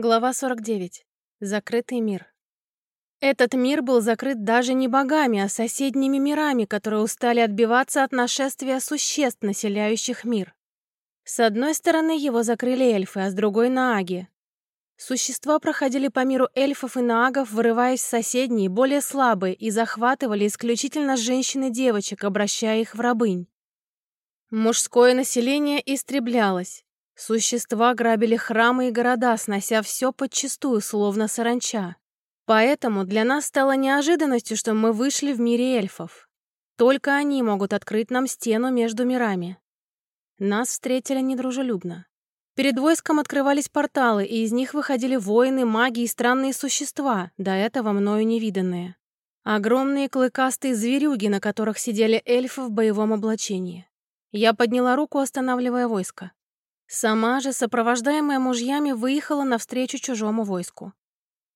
Глава 49. Закрытый мир. Этот мир был закрыт даже не богами, а соседними мирами, которые устали отбиваться от нашествия существ, населяющих мир. С одной стороны его закрыли эльфы, а с другой — нааги. Существа проходили по миру эльфов и наагов, вырываясь в соседние, более слабые, и захватывали исключительно женщин и девочек, обращая их в рабынь. Мужское население истреблялось. Существа грабили храмы и города, снося все подчистую, словно саранча. Поэтому для нас стало неожиданностью, что мы вышли в мире эльфов. Только они могут открыть нам стену между мирами. Нас встретили недружелюбно. Перед войском открывались порталы, и из них выходили воины, маги и странные существа, до этого мною невиданные. Огромные клыкастые зверюги, на которых сидели эльфы в боевом облачении. Я подняла руку, останавливая войско. Сама же, сопровождаемая мужьями, выехала навстречу чужому войску.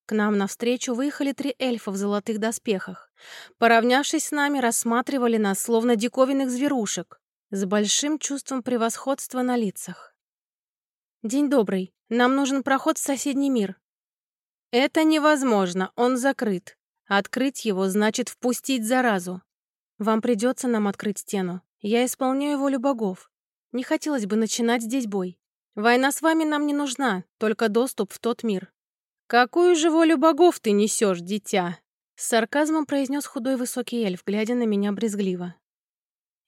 К нам навстречу выехали три эльфа в золотых доспехах. Поравнявшись с нами, рассматривали нас, словно диковинных зверушек, с большим чувством превосходства на лицах. «День добрый. Нам нужен проход в соседний мир». «Это невозможно, он закрыт. Открыть его значит впустить заразу. Вам придется нам открыть стену. Я исполняю волю богов. Не хотелось бы начинать здесь бой. Война с вами нам не нужна, только доступ в тот мир. Какую же волю богов ты несешь, дитя? С сарказмом произнес худой высокий эльф, глядя на меня брезгливо.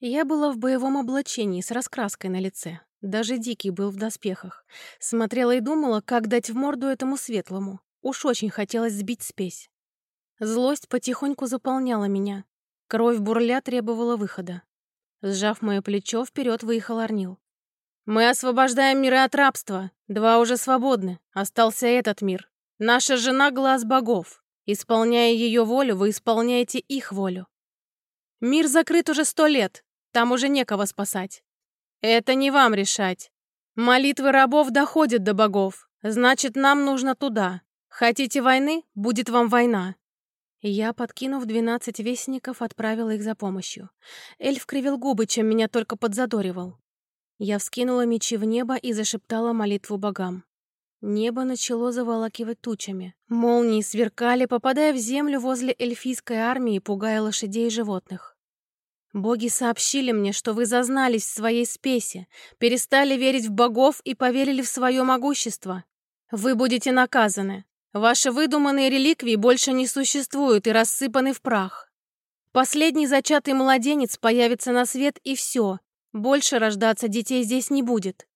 Я была в боевом облачении с раскраской на лице. Даже Дикий был в доспехах. Смотрела и думала, как дать в морду этому светлому. Уж очень хотелось сбить спесь. Злость потихоньку заполняла меня. Кровь бурля требовала выхода. Сжав мое плечо, вперед выехал Арнил. «Мы освобождаем миры от рабства. Два уже свободны. Остался этот мир. Наша жена — глаз богов. Исполняя ее волю, вы исполняете их волю. Мир закрыт уже сто лет. Там уже некого спасать. Это не вам решать. Молитвы рабов доходят до богов. Значит, нам нужно туда. Хотите войны? Будет вам война. Я, подкинув двенадцать вестников, отправила их за помощью. Эльф кривил губы, чем меня только подзадоривал. Я вскинула мечи в небо и зашептала молитву богам. Небо начало заволакивать тучами. Молнии сверкали, попадая в землю возле эльфийской армии, пугая лошадей и животных. Боги сообщили мне, что вы зазнались в своей спеси, перестали верить в богов и поверили в свое могущество. Вы будете наказаны. Ваши выдуманные реликвии больше не существуют и рассыпаны в прах. Последний зачатый младенец появится на свет, и все. Больше рождаться детей здесь не будет.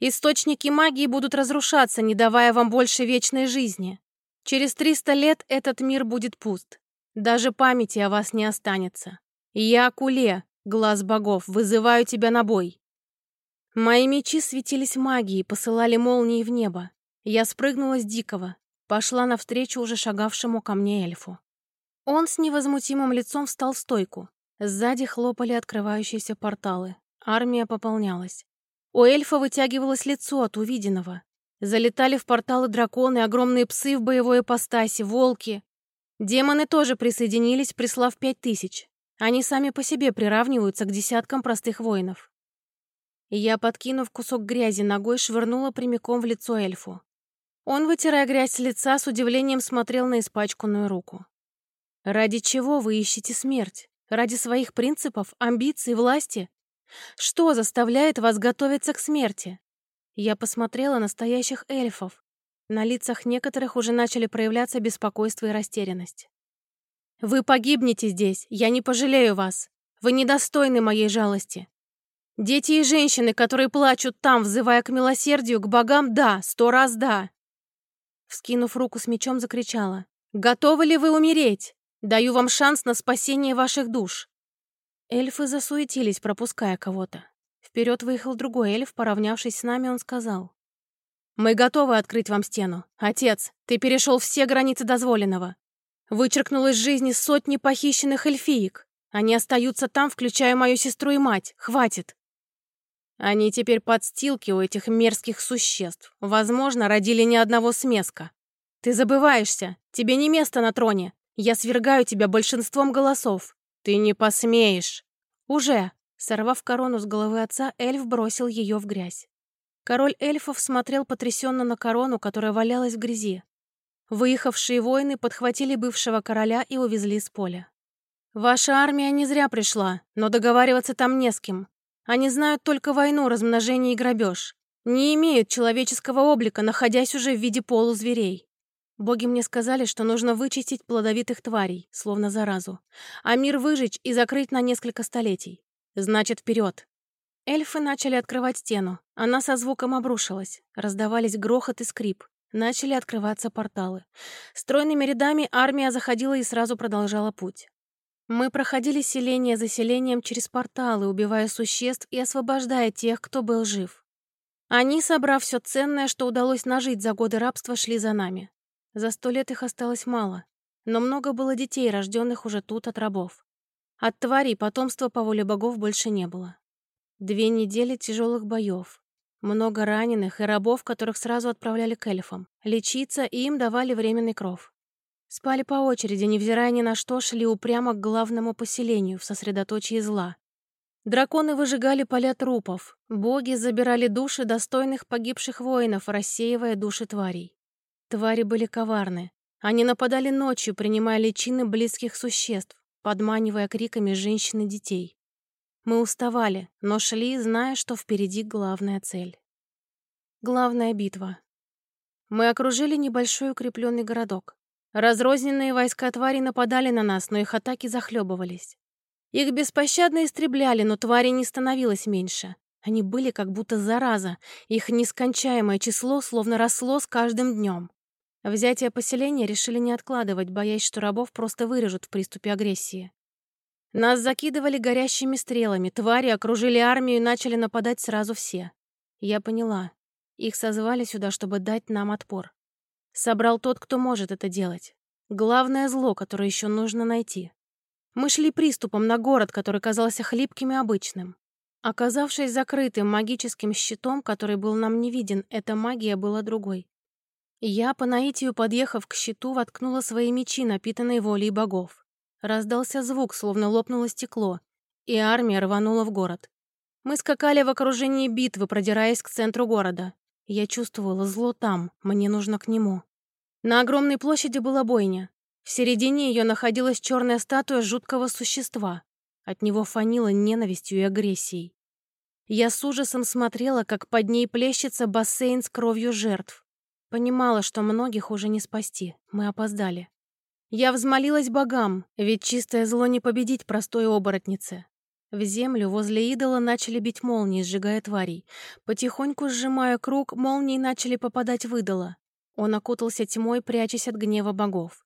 Источники магии будут разрушаться, не давая вам больше вечной жизни. Через 300 лет этот мир будет пуст. Даже памяти о вас не останется. Я Куле, глаз богов, вызываю тебя на бой. Мои мечи светились магией, посылали молнии в небо. Я спрыгнула с дикого, Пошла навстречу уже шагавшему ко мне эльфу. Он с невозмутимым лицом встал в стойку. Сзади хлопали открывающиеся порталы. Армия пополнялась. У эльфа вытягивалось лицо от увиденного. Залетали в порталы драконы, огромные псы в боевой ипостаси, волки. Демоны тоже присоединились, прислав пять тысяч. Они сами по себе приравниваются к десяткам простых воинов. Я, подкинув кусок грязи ногой, швырнула прямиком в лицо эльфу. Он, вытирая грязь с лица, с удивлением смотрел на испачканную руку. «Ради чего вы ищете смерть? Ради своих принципов, амбиций, власти? Что заставляет вас готовиться к смерти?» Я посмотрела на стоящих эльфов. На лицах некоторых уже начали проявляться беспокойство и растерянность. «Вы погибнете здесь, я не пожалею вас. Вы недостойны моей жалости. Дети и женщины, которые плачут там, взывая к милосердию, к богам, да, сто раз да. Вскинув руку с мечом, закричала. «Готовы ли вы умереть? Даю вам шанс на спасение ваших душ!» Эльфы засуетились, пропуская кого-то. Вперед выехал другой эльф, поравнявшись с нами, он сказал. «Мы готовы открыть вам стену. Отец, ты перешел все границы дозволенного. Вычеркнул из жизни сотни похищенных эльфиек. Они остаются там, включая мою сестру и мать. Хватит!» Они теперь подстилки у этих мерзких существ. Возможно, родили ни одного смеска. Ты забываешься. Тебе не место на троне. Я свергаю тебя большинством голосов. Ты не посмеешь. Уже. Сорвав корону с головы отца, эльф бросил ее в грязь. Король эльфов смотрел потрясенно на корону, которая валялась в грязи. Выехавшие воины подхватили бывшего короля и увезли с поля. «Ваша армия не зря пришла, но договариваться там не с кем. Они знают только войну, размножение и грабеж. Не имеют человеческого облика, находясь уже в виде полузверей. Боги мне сказали, что нужно вычистить плодовитых тварей, словно заразу, а мир выжечь и закрыть на несколько столетий. Значит, вперед. Эльфы начали открывать стену. Она со звуком обрушилась. Раздавались грохот и скрип. Начали открываться порталы. Стройными рядами армия заходила и сразу продолжала путь. Мы проходили селение за селением через порталы, убивая существ и освобождая тех, кто был жив. Они, собрав все ценное, что удалось нажить за годы рабства, шли за нами. За сто лет их осталось мало, но много было детей, рожденных уже тут от рабов. От тварей потомства по воле богов больше не было. Две недели тяжелых боев. Много раненых и рабов, которых сразу отправляли к эльфам. Лечиться, и им давали временный кров. Спали по очереди, невзирая ни на что, шли упрямо к главному поселению в сосредоточии зла. Драконы выжигали поля трупов, боги забирали души достойных погибших воинов, рассеивая души тварей. Твари были коварны. Они нападали ночью, принимая личины близких существ, подманивая криками женщин и детей. Мы уставали, но шли, зная, что впереди главная цель. Главная битва. Мы окружили небольшой укрепленный городок. Разрозненные войска твари нападали на нас, но их атаки захлебывались. Их беспощадно истребляли, но твари не становилось меньше. Они были как будто зараза, их нескончаемое число словно росло с каждым днем. Взятие поселения решили не откладывать, боясь, что рабов просто вырежут в приступе агрессии. Нас закидывали горящими стрелами, твари окружили армию и начали нападать сразу все. Я поняла. Их созвали сюда, чтобы дать нам отпор. Собрал тот, кто может это делать. Главное зло, которое еще нужно найти. Мы шли приступом на город, который казался хлипким и обычным. Оказавшись закрытым магическим щитом, который был нам не виден, эта магия была другой. Я, по наитию подъехав к щиту, воткнула свои мечи, напитанные волей богов. Раздался звук, словно лопнуло стекло, и армия рванула в город. Мы скакали в окружении битвы, продираясь к центру города. Я чувствовала зло там, мне нужно к нему. На огромной площади была бойня. В середине ее находилась черная статуя жуткого существа. От него фанило ненавистью и агрессией. Я с ужасом смотрела, как под ней плещется бассейн с кровью жертв. Понимала, что многих уже не спасти. Мы опоздали. Я взмолилась богам, ведь чистое зло не победить простой оборотнице. В землю возле идола начали бить молнии, сжигая тварей. Потихоньку сжимая круг, молнии начали попадать в идола. Он окутался тьмой, прячась от гнева богов.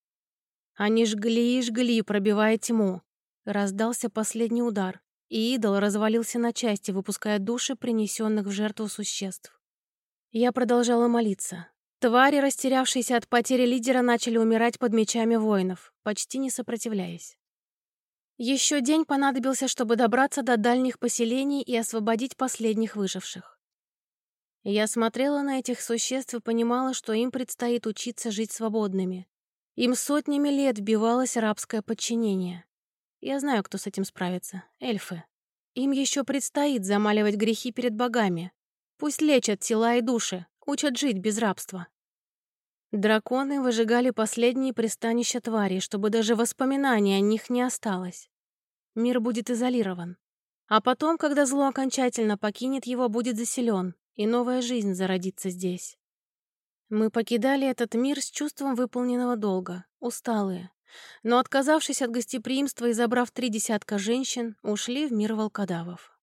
Они жгли и жгли, пробивая тьму. Раздался последний удар, и идол развалился на части, выпуская души принесенных в жертву существ. Я продолжала молиться. Твари, растерявшиеся от потери лидера, начали умирать под мечами воинов, почти не сопротивляясь. Еще день понадобился, чтобы добраться до дальних поселений и освободить последних выживших. Я смотрела на этих существ и понимала, что им предстоит учиться жить свободными. Им сотнями лет вбивалось рабское подчинение. Я знаю, кто с этим справится. Эльфы. Им еще предстоит замаливать грехи перед богами. Пусть лечат тела и души, учат жить без рабства. Драконы выжигали последние пристанища тварей, чтобы даже воспоминаний о них не осталось. Мир будет изолирован. А потом, когда зло окончательно покинет его, будет заселен, и новая жизнь зародится здесь. Мы покидали этот мир с чувством выполненного долга, усталые. Но, отказавшись от гостеприимства и забрав три десятка женщин, ушли в мир волкодавов.